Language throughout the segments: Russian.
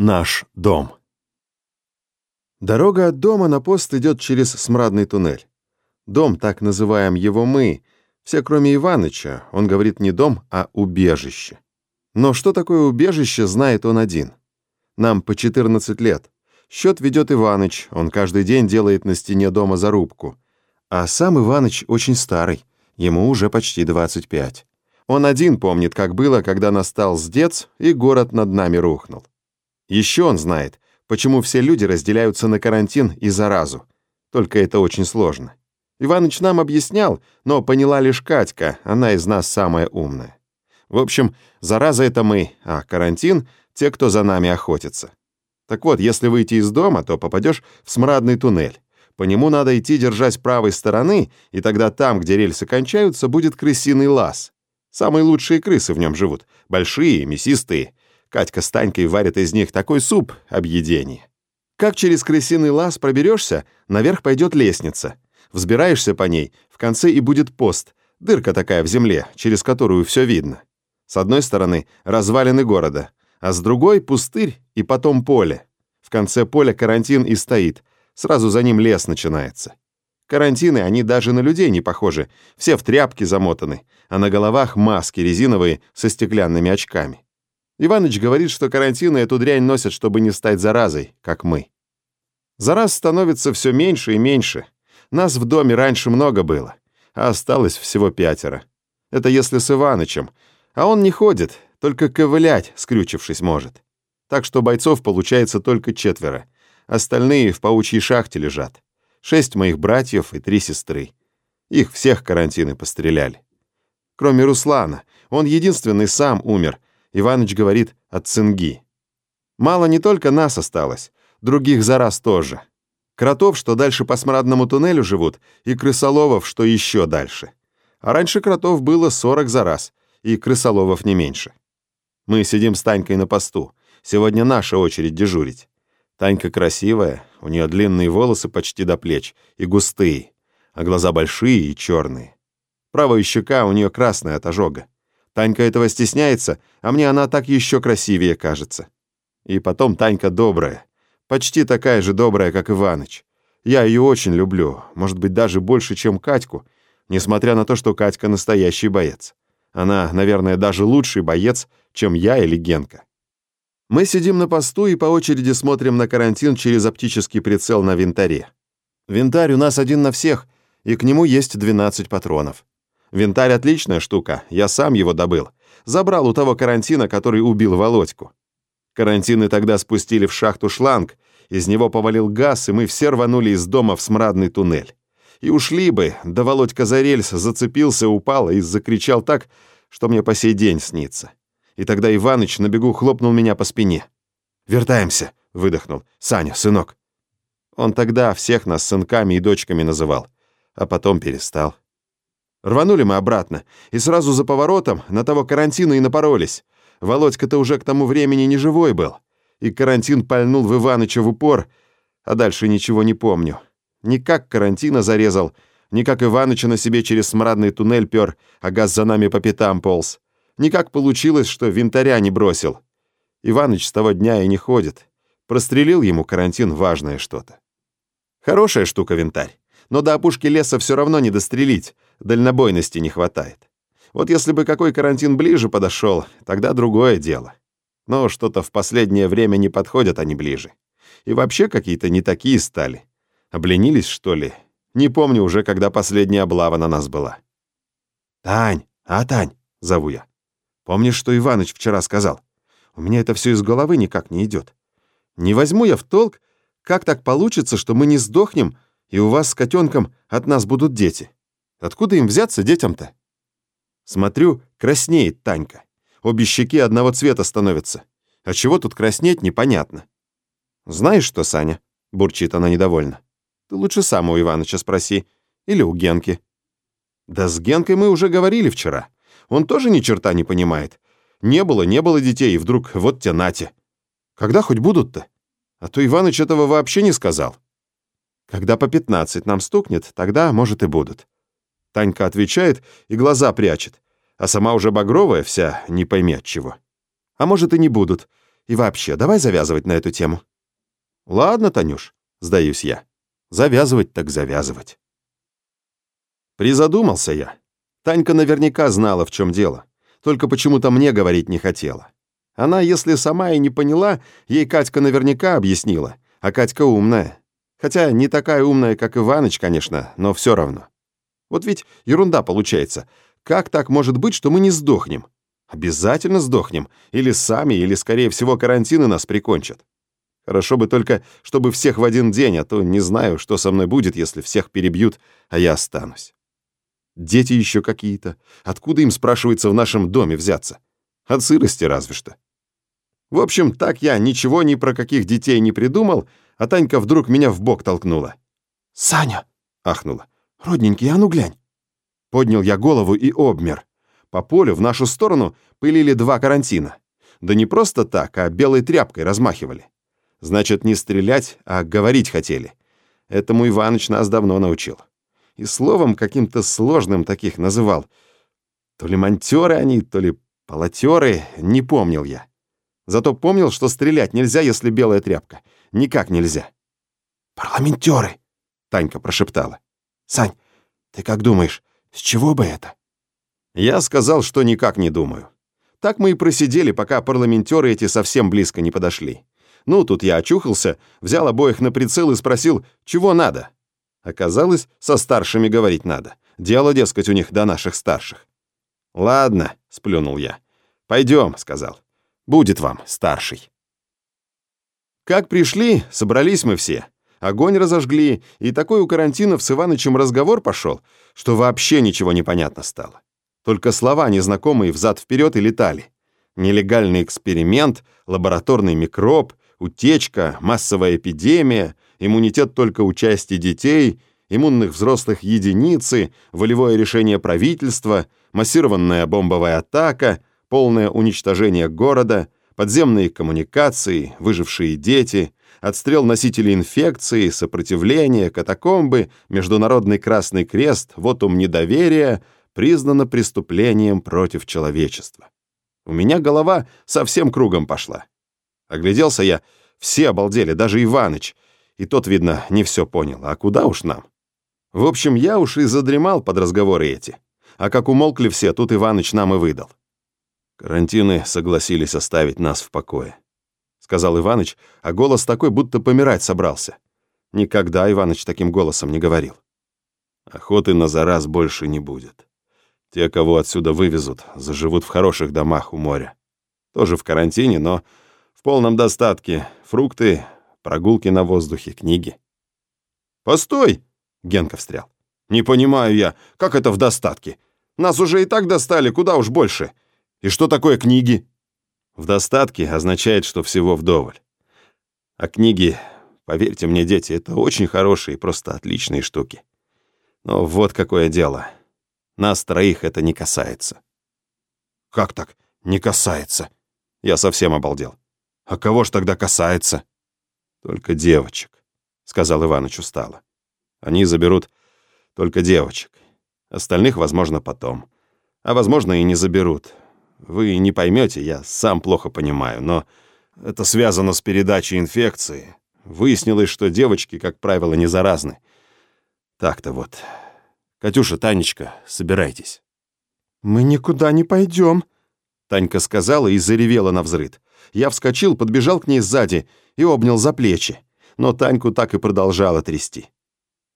Наш дом. Дорога от дома на пост идет через смрадный туннель. Дом, так называем его мы, все кроме Иваныча, он говорит не дом, а убежище. Но что такое убежище, знает он один. Нам по 14 лет. Счет ведет Иваныч, он каждый день делает на стене дома зарубку. А сам Иваныч очень старый, ему уже почти 25. Он один помнит, как было, когда настал сдец, и город над нами рухнул. Еще он знает, почему все люди разделяются на карантин и заразу. Только это очень сложно. Иваныч нам объяснял, но поняла лишь Катька, она из нас самая умная. В общем, зараза — это мы, а карантин — те, кто за нами охотится. Так вот, если выйти из дома, то попадешь в смрадный туннель. По нему надо идти, держась правой стороны, и тогда там, где рельсы кончаются, будет крысиный лаз. Самые лучшие крысы в нем живут. Большие, мясистые, Катька с Танькой варят из них такой суп — объедение. Как через крысиный лаз проберешься, наверх пойдет лестница. Взбираешься по ней, в конце и будет пост, дырка такая в земле, через которую все видно. С одной стороны — развалины города, а с другой — пустырь и потом поле. В конце поля карантин и стоит, сразу за ним лес начинается. Карантины, они даже на людей не похожи, все в тряпки замотаны, а на головах маски резиновые со стеклянными очками. Иваныч говорит, что карантины эту дрянь носят, чтобы не стать заразой, как мы. Зараз становится все меньше и меньше. Нас в доме раньше много было, а осталось всего пятеро. Это если с Иванычем. А он не ходит, только ковылять, скрючившись, может. Так что бойцов получается только четверо. Остальные в паучьей шахте лежат. Шесть моих братьев и три сестры. Их всех карантины постреляли. Кроме Руслана. Он единственный сам умер — Иваныч говорит от цинги. Мало не только нас осталось, других за раз тоже. Кротов, что дальше по смрадному туннелю живут, и крысоловов, что еще дальше. А раньше кротов было 40 за раз, и крысоловов не меньше. Мы сидим с Танькой на посту. Сегодня наша очередь дежурить. Танька красивая, у нее длинные волосы почти до плеч и густые, а глаза большие и черные. Правая щека у нее красная от ожога. Танька этого стесняется, а мне она так еще красивее кажется. И потом Танька добрая. Почти такая же добрая, как Иваныч. Я ее очень люблю, может быть, даже больше, чем Катьку, несмотря на то, что Катька настоящий боец. Она, наверное, даже лучший боец, чем я или Генка. Мы сидим на посту и по очереди смотрим на карантин через оптический прицел на винтаре. Винтарь у нас один на всех, и к нему есть 12 патронов. Винтарь отличная штука, я сам его добыл. Забрал у того карантина, который убил Володьку. Карантины тогда спустили в шахту шланг, из него повалил газ, и мы все рванули из дома в смрадный туннель. И ушли бы, да Володька за рельс зацепился, упал и закричал так, что мне по сей день снится. И тогда Иваныч на бегу хлопнул меня по спине. «Вертаемся», — выдохнул. «Саня, сынок». Он тогда всех нас сынками и дочками называл, а потом перестал. Рванули мы обратно, и сразу за поворотом на того карантина и напоролись. Володька-то уже к тому времени не живой был. И карантин пальнул в Иваныча в упор, а дальше ничего не помню. Ни как карантина зарезал, ни как Иваныча на себе через смрадный туннель пёр, а газ за нами по пятам полз. Никак получилось, что винтаря не бросил. Иваныч с того дня и не ходит. Прострелил ему карантин важное что-то. Хорошая штука винтарь, но до опушки леса все равно не дострелить дальнобойности не хватает. Вот если бы какой карантин ближе подошел, тогда другое дело. Но что-то в последнее время не подходят они ближе. И вообще какие-то не такие стали. Обленились, что ли? Не помню уже, когда последняя облава на нас была. «Тань, а, Тань?» — зову я. «Помнишь, что Иваныч вчера сказал? У меня это все из головы никак не идет. Не возьму я в толк, как так получится, что мы не сдохнем, и у вас с котенком от нас будут дети?» Откуда им взяться детям-то? Смотрю, краснеет Танька. Обе щеки одного цвета становятся. А чего тут краснеть, непонятно. «Знаешь что, Саня?» — бурчит она недовольно. «Ты лучше сам у Иваныча спроси. Или у Генки». «Да с Генкой мы уже говорили вчера. Он тоже ни черта не понимает. Не было, не было детей, и вдруг вот те нате. Когда хоть будут-то? А то Иваныч этого вообще не сказал. Когда по пятнадцать нам стукнет, тогда, может, и будут. Танька отвечает и глаза прячет, а сама уже багровая вся, не пойми от чего. А может и не будут. И вообще, давай завязывать на эту тему. Ладно, Танюш, сдаюсь я. Завязывать так завязывать. Призадумался я. Танька наверняка знала, в чем дело. Только почему-то мне говорить не хотела. Она, если сама и не поняла, ей Катька наверняка объяснила. А Катька умная. Хотя не такая умная, как Иваныч, конечно, но все равно. Вот ведь ерунда получается. Как так может быть, что мы не сдохнем? Обязательно сдохнем. Или сами, или, скорее всего, карантины нас прикончат. Хорошо бы только, чтобы всех в один день, а то не знаю, что со мной будет, если всех перебьют, а я останусь. Дети еще какие-то. Откуда им, спрашивается, в нашем доме взяться? От сырости разве что. В общем, так я ничего ни про каких детей не придумал, а Танька вдруг меня в бок толкнула. «Саня!» — ахнула. «Родненький, а ну глянь!» Поднял я голову и обмер. По полю в нашу сторону пылили два карантина. Да не просто так, а белой тряпкой размахивали. Значит, не стрелять, а говорить хотели. Этому Иваныч нас давно научил. И словом каким-то сложным таких называл. То ли монтёры они, то ли полотеры, не помнил я. Зато помнил, что стрелять нельзя, если белая тряпка. Никак нельзя. «Парламентеры!» — Танька прошептала. «Сань, ты как думаешь, с чего бы это?» Я сказал, что никак не думаю. Так мы и просидели, пока парламентеры эти совсем близко не подошли. Ну, тут я очухался, взял обоих на прицел и спросил, чего надо. Оказалось, со старшими говорить надо. Дело, дескать, у них до наших старших. «Ладно», — сплюнул я. «Пойдем», — сказал. Будет вам, старший. Как пришли, собрались мы все. Огонь разожгли, и такой у карантинов с Иванычем разговор пошел, что вообще ничего не понятно стало. Только слова незнакомые взад-вперед и летали. Нелегальный эксперимент, лабораторный микроб, утечка, массовая эпидемия, иммунитет только у части детей, иммунных взрослых единицы, волевое решение правительства, массированная бомбовая атака, полное уничтожение города, подземные коммуникации, выжившие дети, отстрел носителей инфекции, сопротивление, катакомбы, Международный Красный Крест, вотум недоверия признано преступлением против человечества. У меня голова совсем кругом пошла. Огляделся я, все обалдели, даже Иваныч, и тот, видно, не все понял, а куда уж нам? В общем, я уж и задремал под разговоры эти. А как умолкли все, тут Иваныч нам и выдал. Карантины согласились оставить нас в покое. Сказал Иваныч, а голос такой, будто помирать собрался. Никогда Иваныч таким голосом не говорил. Охоты на зараз больше не будет. Те, кого отсюда вывезут, заживут в хороших домах у моря. Тоже в карантине, но в полном достатке. Фрукты, прогулки на воздухе, книги. «Постой!» — Генка встрял. «Не понимаю я, как это в достатке? Нас уже и так достали, куда уж больше. И что такое книги? В достатке означает, что всего вдоволь. А книги, поверьте мне, дети, это очень хорошие и просто отличные штуки. Но вот какое дело. Нас троих это не касается. Как так? Не касается? Я совсем обалдел. А кого ж тогда касается? Только девочек, сказал Иваныч устало. Они заберут только девочек. Остальных, возможно, потом. А возможно, и не заберут. Вы не поймете, я сам плохо понимаю, но это связано с передачей инфекции. Выяснилось, что девочки, как правило, не заразны. Так-то вот. Катюша, Танечка, собирайтесь. Мы никуда не пойдем, Танька сказала и заревела на взрыд. Я вскочил, подбежал к ней сзади и обнял за плечи. Но Таньку так и продолжала трясти.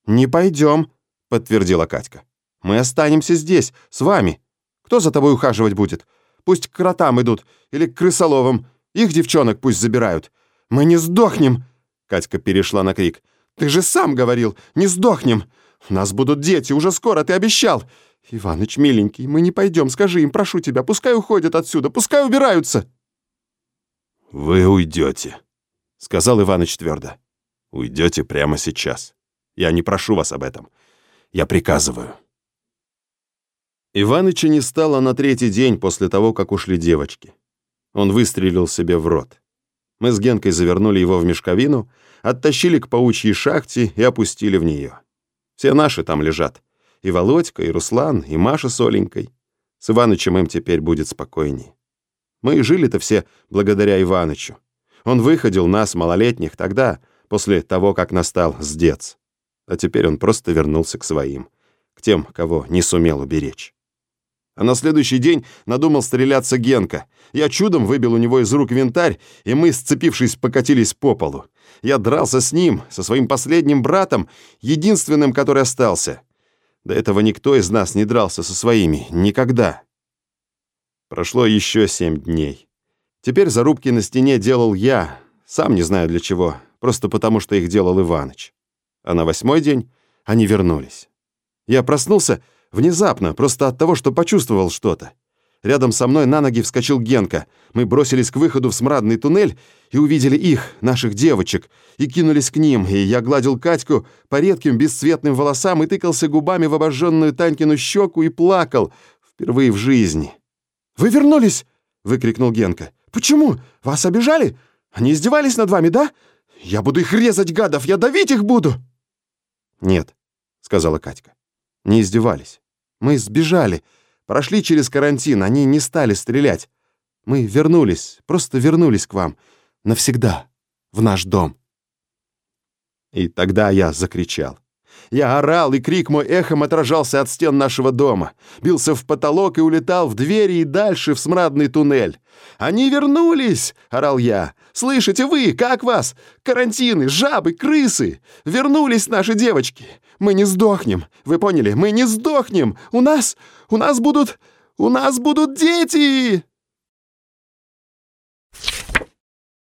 «Не пойдем», — подтвердила Катька. «Мы останемся здесь, с вами. Кто за тобой ухаживать будет? Пусть к кротам идут или к крысоловам. Их девчонок пусть забирают. Мы не сдохнем!» Катька перешла на крик. «Ты же сам говорил, не сдохнем! У нас будут дети, уже скоро, ты обещал! Иваныч, миленький, мы не пойдем, скажи им, прошу тебя, пускай уходят отсюда, пускай убираются!» «Вы уйдете», — сказал Иваныч твердо. «Уйдете прямо сейчас. Я не прошу вас об этом. Я приказываю». Иваныча не стало на третий день после того, как ушли девочки. Он выстрелил себе в рот. Мы с Генкой завернули его в мешковину, оттащили к паучьей шахте и опустили в нее. Все наши там лежат. И Володька, и Руслан, и Маша с Оленькой. С Иванычем им теперь будет спокойней. Мы и жили-то все благодаря Иванычу. Он выходил нас, малолетних, тогда, после того, как настал сдец. А теперь он просто вернулся к своим, к тем, кого не сумел уберечь. А на следующий день надумал стреляться Генка. Я чудом выбил у него из рук винтарь, и мы, сцепившись, покатились по полу. Я дрался с ним, со своим последним братом, единственным, который остался. До этого никто из нас не дрался со своими. Никогда. Прошло еще семь дней. Теперь зарубки на стене делал я, сам не знаю для чего, просто потому что их делал Иваныч. А на восьмой день они вернулись. Я проснулся внезапно, просто от того, что почувствовал что-то. Рядом со мной на ноги вскочил Генка. Мы бросились к выходу в смрадный туннель и увидели их, наших девочек, и кинулись к ним, и я гладил Катьку по редким бесцветным волосам и тыкался губами в обожженную Танькину щеку и плакал впервые в жизни. «Вы вернулись!» — выкрикнул Генка. «Почему? Вас обижали? Они издевались над вами, да? Я буду их резать, гадов, я давить их буду!» «Нет», — сказала Катька. «Не издевались. Мы сбежали, прошли через карантин, они не стали стрелять. Мы вернулись, просто вернулись к вам. Навсегда. В наш дом». И тогда я закричал. Я орал, и крик мой эхом отражался от стен нашего дома. Бился в потолок и улетал в двери и дальше в смрадный туннель. «Они вернулись!» — орал я. «Слышите вы, как вас? Карантины, жабы, крысы! Вернулись наши девочки! Мы не сдохнем! Вы поняли? Мы не сдохнем! У нас... у нас будут... у нас будут дети!»